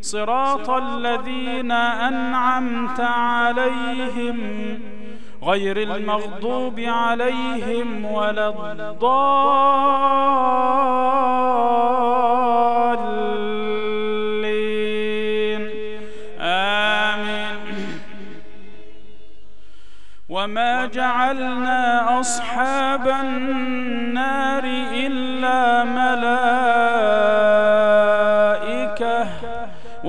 صراط الذين أنعمت عليهم غير المغضوب عليهم ولا الضالين. آمين. وما جعلنا أصحاب النار إلا ملائكة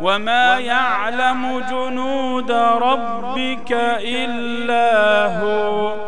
وما يعلم جنود ربك إلا هو.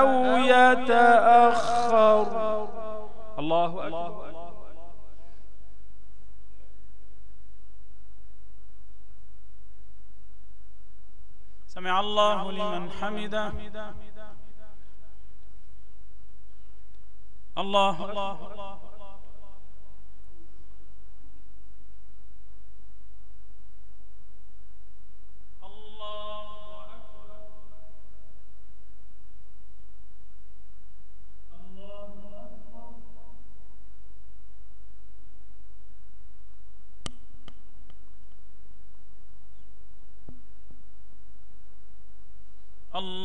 أو يتأخر. الله أكبر. سمع الله لمن حمده. الله الله الله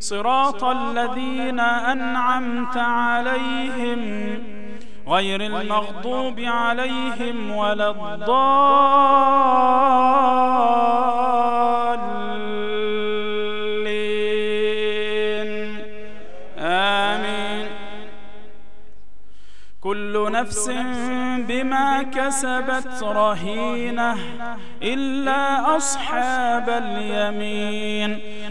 صراط الذين أنعمت عليهم غير المغضوب عليهم ولا الضالين. آمين. كل نفس بما كسبت رهينة إلا أصحاب اليمين.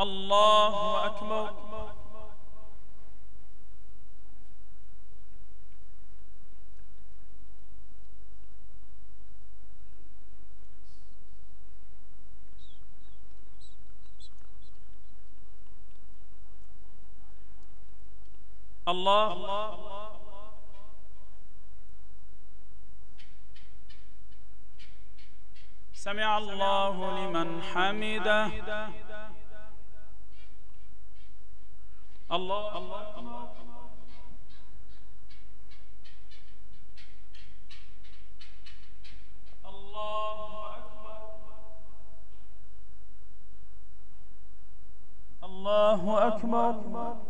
الله أكبر. الله. سمع الله لمن حمده. الله. الله أكبر. الله أكبر. الله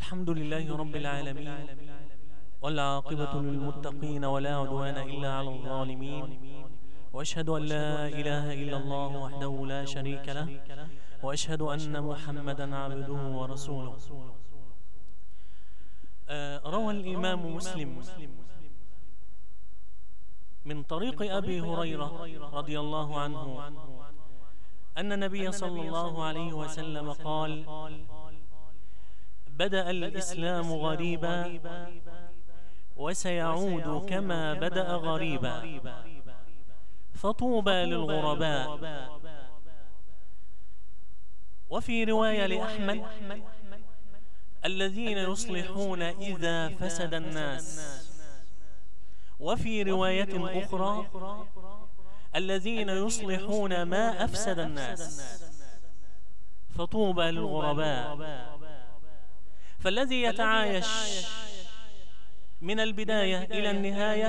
الحمد لله رب العالمين والعاقبة للمتقين ولا عدوان إلا على الظالمين وأشهد أن لا إله إلا الله وحده لا شريك له وأشهد أن محمدا عبده ورسوله. آه، روى الإمام مسلم من طريق أبي هريرة رضي الله عنه أن النبي صلى الله عليه وسلم قال بدأ الإسلام غريبا وسيعود كما بدأ غريبا. فطوبى للغرباء. وفي رواية لأحمد الذين يصلحون إذا فسد الناس. وفي رواية أخرى الذين يصلحون ما أفسد الناس. فطوبى للغرباء. فالذي يتعايش من البداية إلى النهاية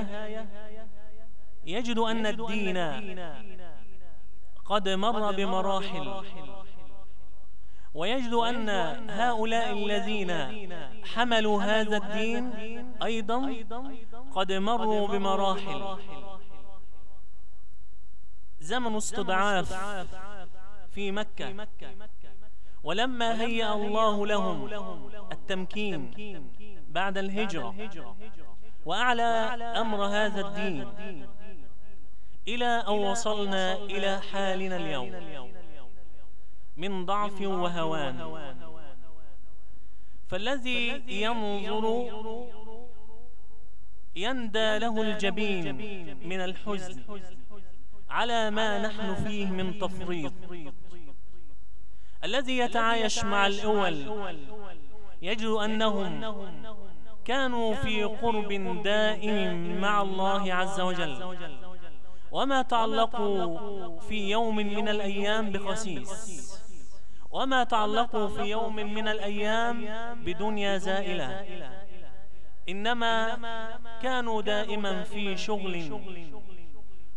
يجد أن الدين قد مر بمراحل. ويجد أن هؤلاء الذين حملوا هذا الدين أيضا قد مروا بمراحل. زمن استضعاف في مكة. ولما هيأ الله لهم التمكين بعد الهجرة. وأعلى أمر هذا الدين. إلى أن وصلنا إلى حالنا اليوم. من ضعف وهوان. فالذي ينظر يندى له الجبين من الحزن على ما نحن فيه من تفريط. الذي يتعايش مع الأول. يجد أنهم كانوا في قرب دائم مع الله عز وجل. وما تعلقوا في يوم من الأيام بخسيس. وما تعلقوا في يوم من الأيام بدنيا زائلة. إنما كانوا دائما في شغل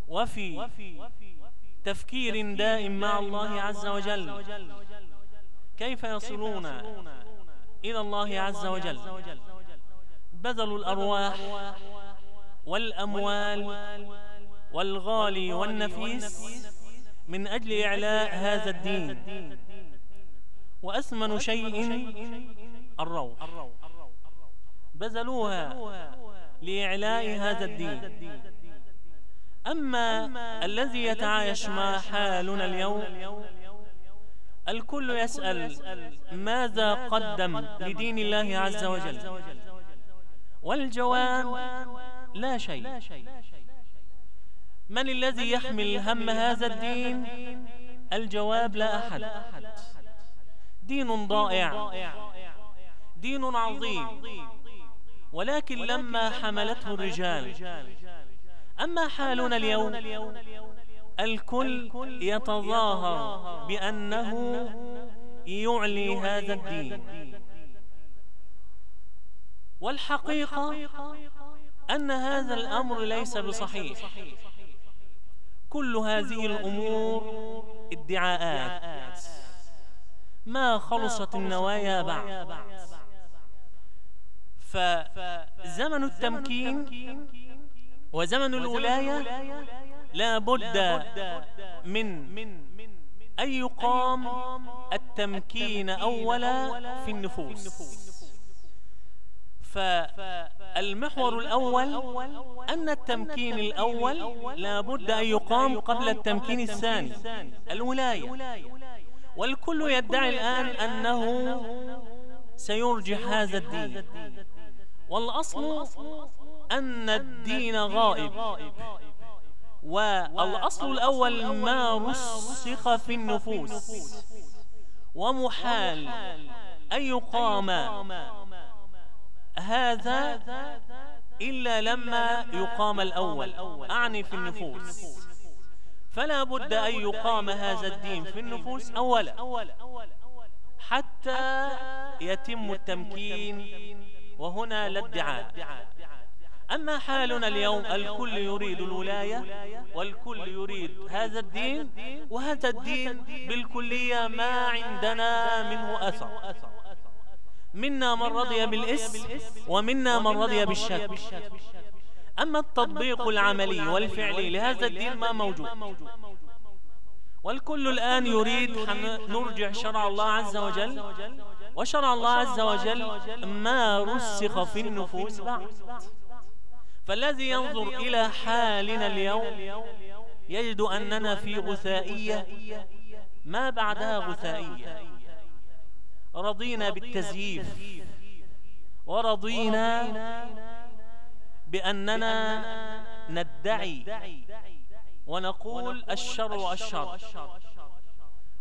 وفي تفكير دائم مع الله عز وجل. كيف يصلون إلى الله عز وجل؟ بذلوا الأرواح والأموال والغالي والنفيس من أجل إعلاء هذا الدين. وأثمن شيء الروح. بذلوها لإعلاء هذا الدين. أما الذي يتعايش مع حالنا اليوم الكل يسأل ماذا قدم لدين الله عز وجل؟ والجواب لا شيء. من الذي يحمل هم هذا الدين؟ الجواب لا أحد. دين ضائع. دين عظيم. ولكن لما حملته الرجال. أما حالنا اليوم؟ الكل يتظاهر بأنه يعلي هذا الدين. والحقيقة أن هذا الأمر ليس بصحيح. كل هذه الأمور ادعاءات. ما خلصت النوايا بعد. فزمن التمكين وزمن الولاية لا بد من أن يقام التمكين أولا في النفوس. فالمحور الأول أن التمكين الأول لا بد أن يقام قبل التمكين الثاني الولاية. والكل يدعي الآن أنه سيرجح هذا الدين. والأصل أن الدين غائب. والأصل الأول ما رسخ في النفوس ومحال أن يقام. هذا إلا لما يقام الأول أعني في النفوس. فلا بد أن يقام هذا الدين في النفوس أولا حتى يتم التمكين. وهنا لا ادعاء. أما حالنا اليوم الكل يريد الولاية والكل يريد هذا الدين وهذا الدين بالكلية ما عندنا منه أثر. منا من رضي بالاسم ومنا من رضي بالشك. أما التطبيق العملي والفعلي لهذا الدين ما موجود. والكل الآن يريد نرجع شرع الله عز وجل. وشرع الله عز وجل ما رسخ في النفوس بعد. فالذي ينظر إلى حالنا اليوم يجد أننا في غثائية. ما بعدها غثائية؟ رضينا بالتزييف. ورضينا بأننا ندعي ونقول الشرع الشرع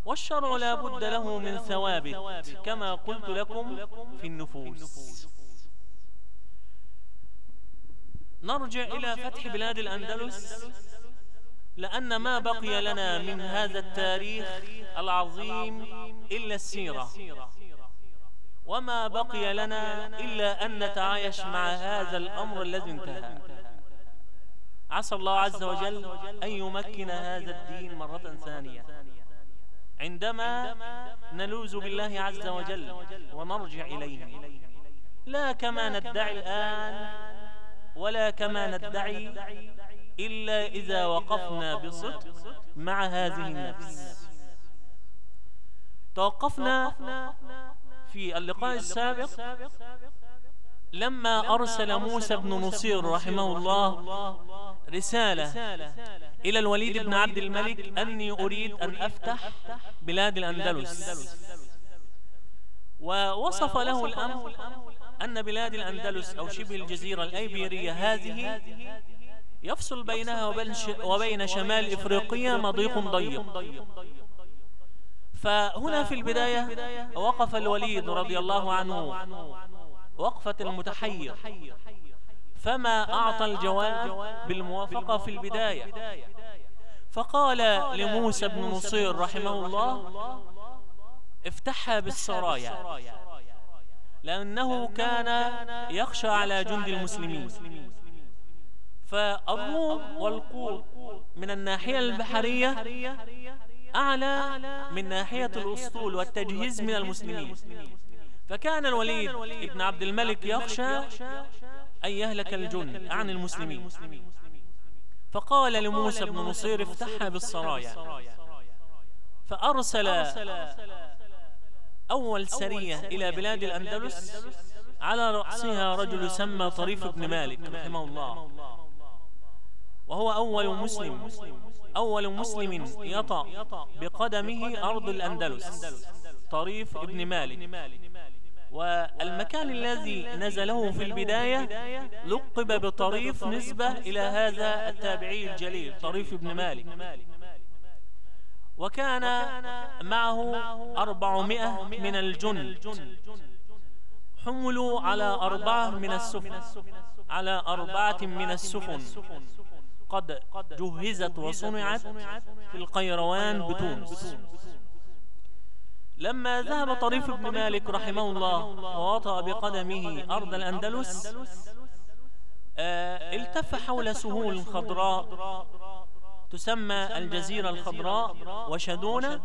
والشرع. لا بد له من ثوابت. كما قلت لكم في النفوس. نرجع إلى فتح بلاد الأندلس. لأن ما بقي لنا من هذا التاريخ العظيم إلا السيرة. وما بقي لنا إلا أن نتعايش مع هذا الأمر الذي انتهى. عسى الله عز وجل أن يمكن هذا الدين مرة ثانية. عندما نلوز بالله عز وجل ونرجع إليه. لا كما ندعي الآن ولا كما ندعي إلا إذا وقفنا بصدق مع هذه النفس. توقفنا في اللقاء السابق لما أرسل موسى بن نصير رحمه الله رسالة إلى الوليد بن عبد الملك أني أريد أن أفتح بلاد الأندلس. ووصف له الأمر أن بلاد الأندلس أو شبه الجزيرة الأيبيرية هذه يفصل بينها وبين, شمال إفريقيا مضيق ضيق. فهنا في البداية وقف الوليد رضي الله عنه وقفة المتحير. فما أعطى الجواب بالموافقة في البداية. فقال لموسى بن نصير رحمه الله افتحها بالسرايا. لأنه كان يخشى على جند المسلمين. فالروم والقوط من الناحية البحرية أعلى من ناحية الأسطول والتجهيز من المسلمين. فكان الوليد ابن عبد الملك يخشى أن يهلك الجند عن المسلمين. فقال لموسى بن نصير افتحها بالسرايا. فأرسل أول سرية إلى بلاد الأندلس على رأسها رجل يسمى طريف بن مالك رحمه الله. وهو أول مسلم. أول مسلم يطأ بقدمه أرض الأندلس. طريف ابن مالك. والمكان الذي نزله في البداية لقب بطريف نسبة إلى هذا التابعي الجليل طريف ابن مالك. وكان معه أربعمائة من الجن. حملوا على أربعة من السفن على أربعة من السفن. قد جهزت وصنعت في القيروان بتونس. لما ذهب طريف بن مالك رحمه الله ووطأ بقدمه أرض الأندلس آه، التف حول سهول خضراء تسمى الجزيرة الخضراء وشدونة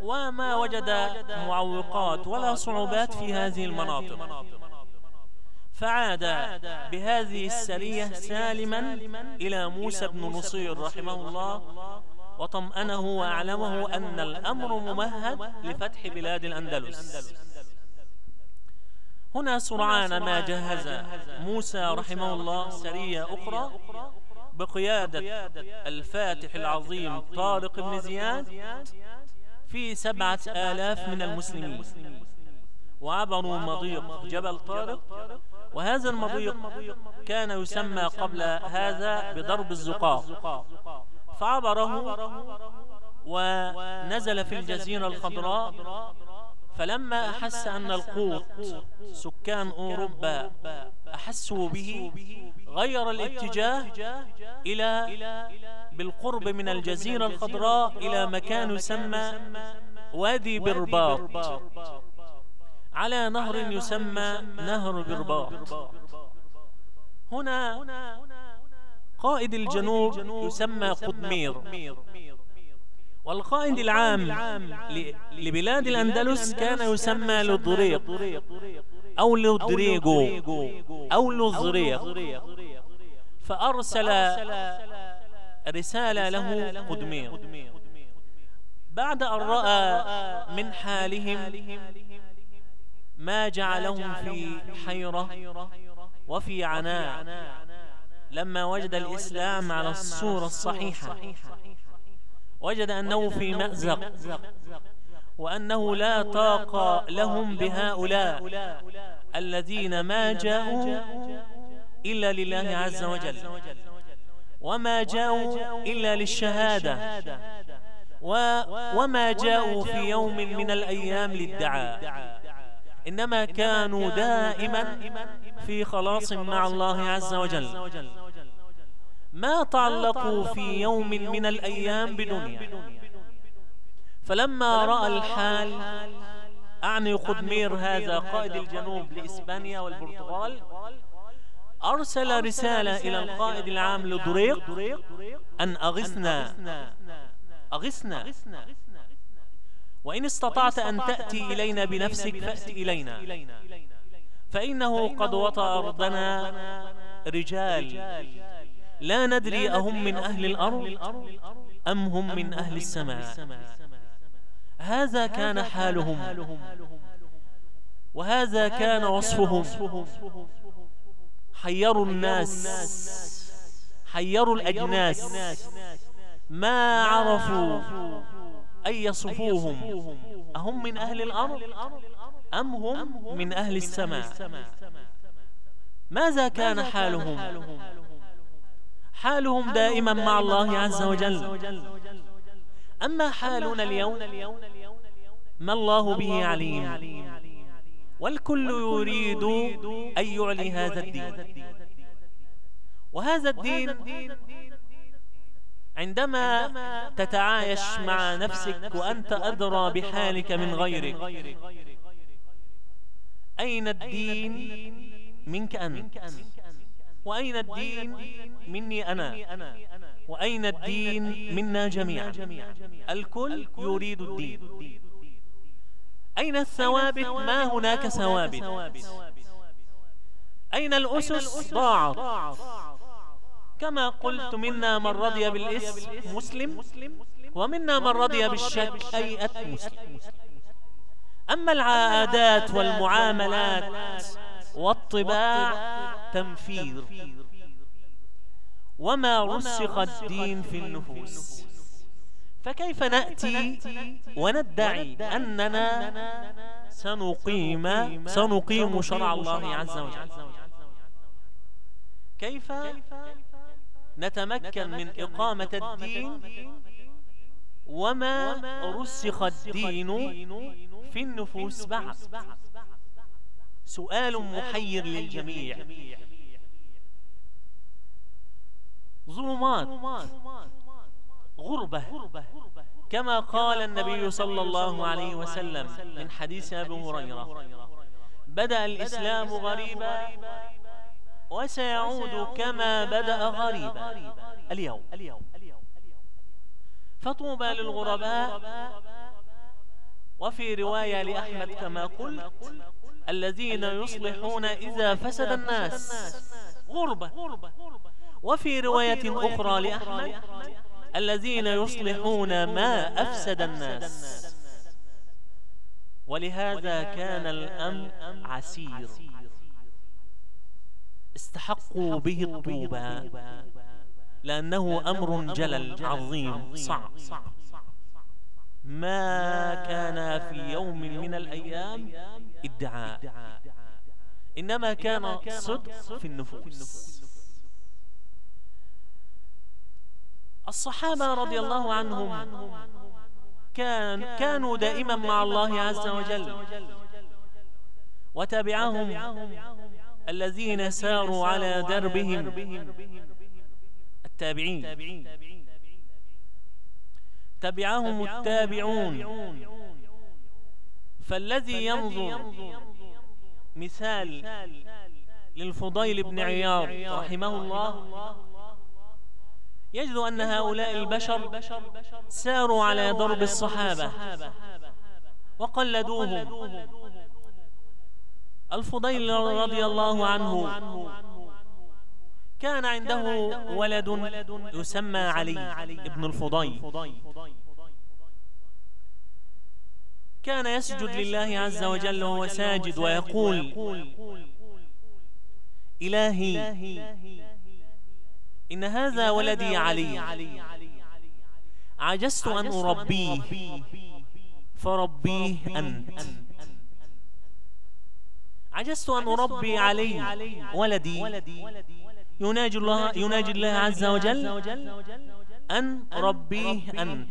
وما وجد معوقات ولا صعوبات في هذه المناطق. فعاد بهذه السرية سالما إلى موسى بن نصير رحمه الله. وطمأنه وأعلمه أن الأمر ممهد لفتح بلاد الأندلس. هنا سرعان ما جهز موسى رحمه الله سرية أخرى. بقيادة الفاتح العظيم طارق بن زياد في سبعة آلاف من المسلمين. وعبروا مضيق جبل طارق وهذا المضيق كان يسمى قبل هذا بضرب الزقاق. فعبره ونزل في الجزيرة الخضراء فلما أحس أن القوط سكان أوروبا أحسوا به غير الاتجاه إلى بالقرب من الجزيرة الخضراء إلى مكان يسمى وادي برباط. على نهر يسمى نهر برباط. هنا قائد الجنوب يسمى قدمير والقائد العام لبلاد الأندلس كان يسمى لضريق أو لودريغو. أو لضريق فأرسل رسالة له قدمير. بعد أن رأى من حالهم ما جعلهم في حيرة وفي عناء. لما وجد الإسلام على الصورة الصحيحة. وجد أنه في مأزق. وأنه لا طاق لهم بهؤلاء. الذين ما جاءوا إلا لله عز وجل. وما جاءوا إلا للشهادة. وما جاءوا في يوم من الأيام للدعاء. إنما كانوا دائما في خلاص مع الله عز وجل. ما تعلقوا في يوم من الأيام بدنيا. فلما رأى الحال أعني قدمير هذا قائد الجنوب لإسبانيا والبرتغال أرسل رسالة إلى القائد العام لدريق أن أغثنا. أغثنا. وإن استطعت أن تأتي إلينا بنفسك فأت إلينا. فإنه قد وطى أرضنا. رجال. لا ندري أهم من أهل الأرض أم هم من أهل السماء. هذا كان حالهم. وهذا كان وصفهم حيروا الناس. حيروا الأجناس. ما عرفوا أن يصفوهم. أهم من أهل الأرض أم هم من أهل السماء؟ ماذا كان حالهم؟ حالهم دائما مع الله عز وجل. أما حالنا اليوم ما الله به عليم. والكل يريد أن يعلي هذا الدين. وهذا الدين عندما تتعايش مع نفسك وأنت أدرى بحالك من غيرك. أين الدين منك أنت. وأين الدين مني أنا؟ وأين الدين منا جميعا؟ الكل يريد الدين. أين الثوابت؟ ما هناك ثوابت. أين الأسس؟ ضاعت. كما قلت منا من رضي بالاسم مسلم ومنا من رضي بالشك أي مسلم. أما العادات والمعاملات والطباع تنفير. وما رسخ الدين في النفوس. فكيف نأتي وندعي أننا سنقيم سنقيم شرع الله عز وجل؟ كيف نتمكن من إقامة الدين؟ وما رسخ الدين في النفوس بعد؟ سؤال محير للجميع. ظلمات غربة كما قال النبي صلى الله عليه وسلم من حديث أبي هريرة. بدأ الإسلام غريبا وسيعود كما بدأ غريبا اليوم. فطوبى للغرباء وفي رواية لأحمد كما قلت الذين يصلحون إذا فسد الناس. غربة. وفي رواية أخرى لأحمد. الذين يصلحون ما أفسد الناس. ولهذا كان الأمر عسير. استحقوا به الطوبى. لأنه أمر جلل عظيم. صعب. ما كان في يوم من الأيام إدعاء. إنما كان صدق في النفوس. الصحابة رضي الله عنهم كان كانوا دائما مع الله عز وجل. وتبعهم الذين ساروا على دربهم. التابعين. تبعهم التابعون. فالذي ينظر مثال للفضيل بن عياض رحمه الله. يجد أن هؤلاء البشر ساروا على درب الصحابة وقلدوهم. الفضيل رضي الله عنه. كان عنده ولد يسمى علي ابن الفضيل. كان يسجد لله عز وجل وهو ساجد ويقول إلهي إن هذا ولدي علي. عجزت أن أربيه فربيه أنت. عجزت أن أربي علي. ولدي. يناجي الله, يناجي الله عز وجل أن ربيه أنت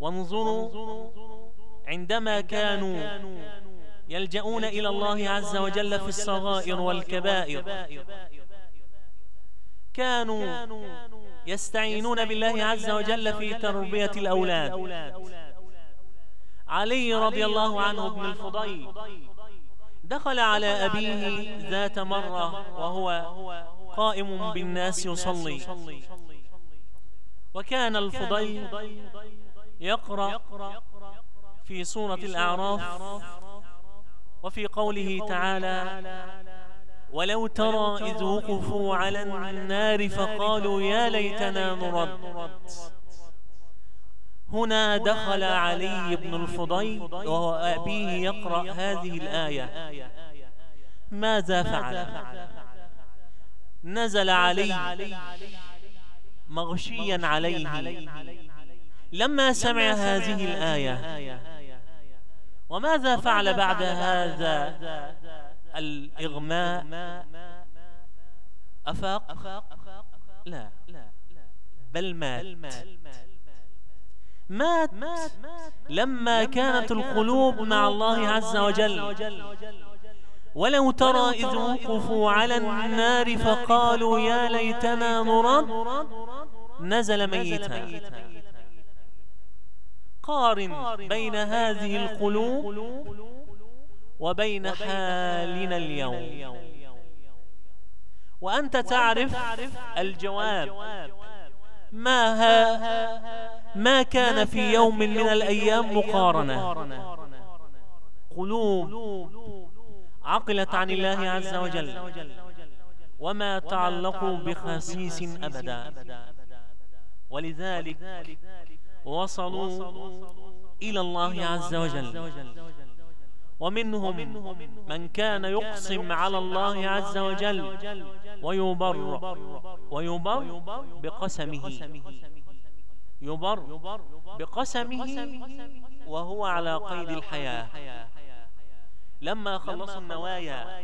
وانظروا عندما كانوا يلجؤون إلى الله عز وجل في الصغائر والكبائر. كانوا يستعينون بالله عز وجل في تربية الأولاد. علي رضي الله عنه ابن الفضيل دخل على أبيه ذات مرة وهو قائم بالناس يصلي. وكان الفضيل يقرأ في سورة الأعراف. وفي قوله تعالى ولو ترى إذ وقفوا على النار فقالوا يا ليتنا نرد. هنا دخل علي بن الفضيل وهو أبيه يقرأ هذه الآية. ماذا فعل؟ نزل علي مغشيا عليه. لما سمع هذه الآية. وماذا فعل بعد هذا؟ الإغماء. أفاق؟ لا. بل مات. مات. لما كانت القلوب مع الله عز وجل. ولو ترى إذ وقفوا على النار فقالوا يا ليتنا نرد. نزل ميتا. قارن بين هذه القلوب وبين حالنا اليوم. وأنت تعرف الجواب. ما ها ما كان في يوم من الأيام مقارنة. قلوب عقلت عن الله عز وجل وما تعلقوا بخسيس أبدا. ولذلك وصلوا إلى الله عز وجل. ومنهم من كان يقسم على الله عز وجل ويبر ويبر بقسمه. يبر بقسمه وهو على قيد الحياة. لما خلصوا النوايا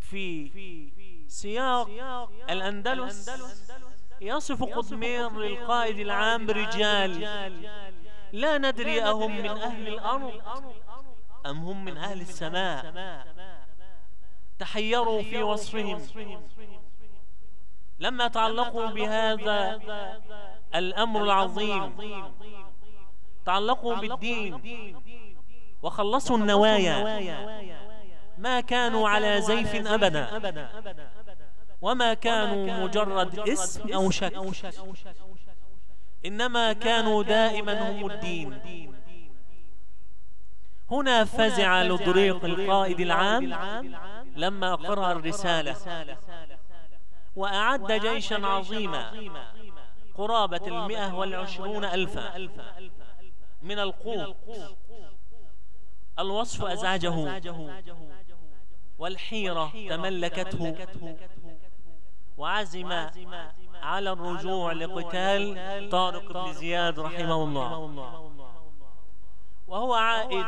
في سياق الأندلس يصف قطمير للقائد العام رجال لا ندري أهم من أهل الأرض أم هم من أهل السماء. تحيروا في وصفهم. لما تعلقوا بهذا الأمر العظيم. تعلقوا بالدين. وخلصوا النوايا. ما كانوا على زيف أبدا. وما كانوا مجرد اسم أو شك إنما كانوا دائما هم الدين. هنا فزع لضريق القائد العام لما قرأ الرسالة. وأعد جيشا عظيما قرابة المئة والعشرون ألفا. من القوط الوصف أزعجه. والحيرة تملكته. وعزم على الرجوع لقتال طارق بن زياد رحمه الله. وهو عائد.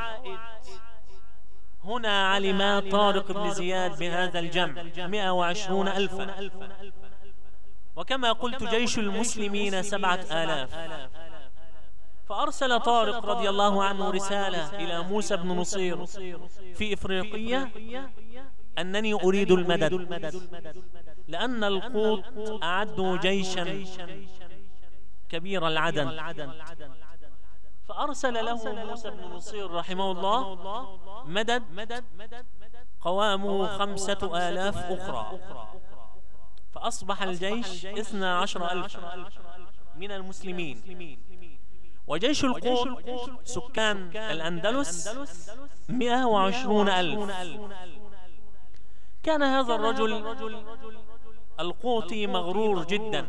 هنا علم طارق بن زياد بهذا الجمع. 120 ألفا. وكما قلت جيش المسلمين سبعة آلاف. فأرسل طارق رضي الله عنه رسالة إلى موسى بن نصير في إفريقية. أنني أريد المدد. لأن القوط أعدوا جيشا كبير العدن فأرسل له موسى بن نصير رحمه الله مدد. قوامه خمسة آلاف أخرى. فأصبح الجيش اثنى عشر ألف من المسلمين. وجيش القوط سكان الأندلس مئة وعشرون ألف. كان هذا الرجل القوطي مغرور جدا.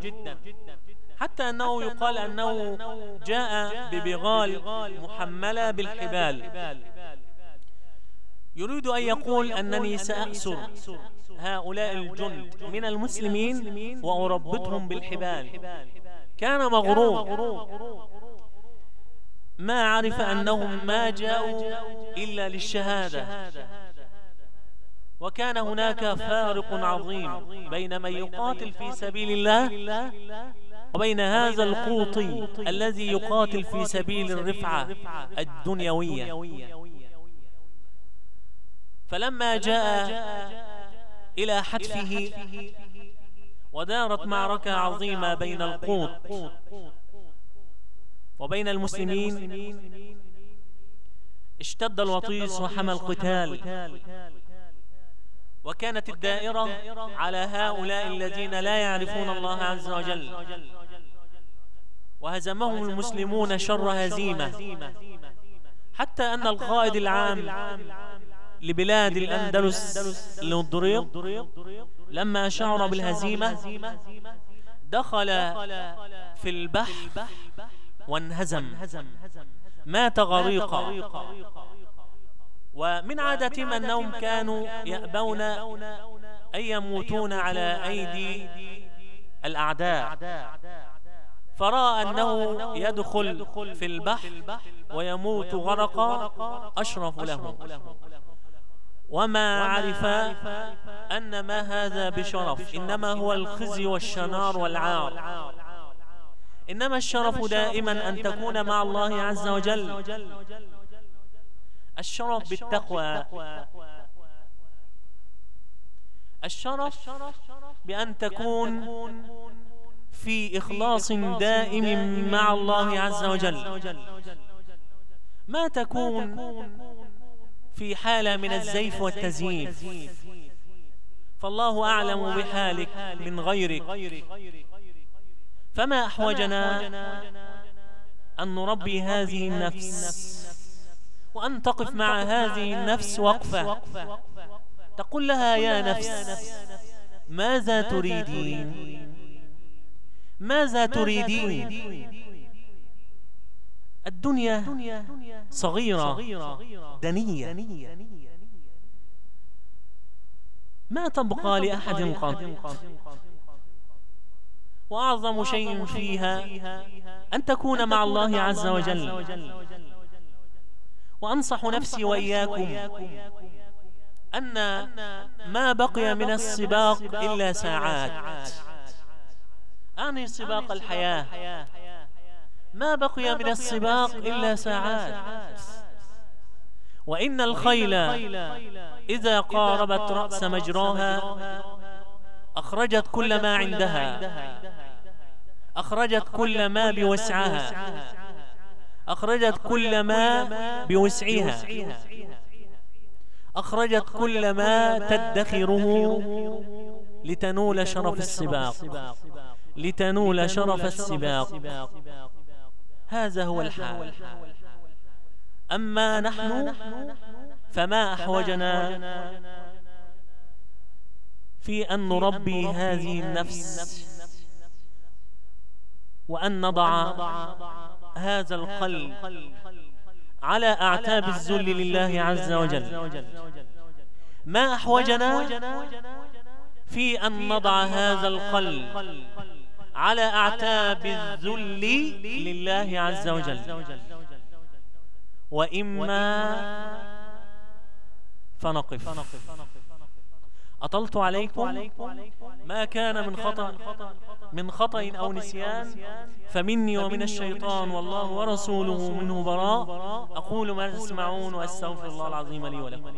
حتى أنه يقال أنه جاء ببغال محملة بالحبال. يريد أن يقول أنني سأأسر هؤلاء الجند من المسلمين وأربطهم بالحبال. كان مغرور. ما عرف أنهم ما جاءوا إلا للشهادة. وكان هناك فارق عظيم بين من يقاتل في سبيل الله وبين هذا القوطي الذي يقاتل في سبيل الرفعة الدنيوية. فلما جاء إلى حتفه ودارت معركة عظيمة بين القوط. وبين المسلمين اشتد الوطيس وحمى القتال. وكانت الدائرة على هؤلاء الذين لا يعرفون الله عز وجل. وهزمهم المسلمون شر هزيمة. حتى أن القائد العام لبلاد الأندلس للضريق لما شعر بالهزيمة دخل في البحر وانهزم. مات غريقا. ومن عادتهم أنهم كانوا يأبون أن يموتون على أيدي الأعداء. فرأى أنه يدخل في البحر ويموت غرقا أشرف له. وما عرف أن ما هذا بشرف. إنما هو الخزي والشنار والعار. إنما الشرف دائما أن تكون مع الله عز وجل. الشرف بالتقوى. الشرف بأن تكون في إخلاص دائم مع الله عز وجل. ما تكون في حالة من الزيف والتزييف. فالله أعلم بحالك من غيرك. فما أحوجنا أن نربي هذه النفس وأن تقف مع هذه النفس وقفة. تقول لها يا نفس ماذا تريدين؟ ماذا تريدين؟ الدنيا صغيرة دنية. ما تبقى لأحد قط؟ وأعظم شيء فيها أن تكون مع الله عز وجل. وأنصح نفسي وإياكم أن ما بقي من السباق إلا ساعات. أعني سباق الحياة. ما بقي من السباق إلا ساعات. وإن الخيل إذا قاربت رأس مجراها أخرجت كل ما عندها. أخرجت كل ما بوسعها. أخرجت كل ما بوسعها. أخرجت كل ما تدخره لتنول شرف السباق. لتنول شرف السباق. هذا هو الحال. أما نحن فما أحوجنا في أن نربي هذه النفس. وأن نضع هذا القلب على أعتاب الذل لله عز وجل. ما أحوجنا في أن نضع هذا القلب على أعتاب الذل لله عز وجل. وإما فنقف. أطلت عليكم؟ ما كان من خطأ. من خطأ أو نسيان فمني ومن الشيطان والله ورسوله منه براء. أقول ما تسمعون وأستغفر الله العظيم لي ولكم.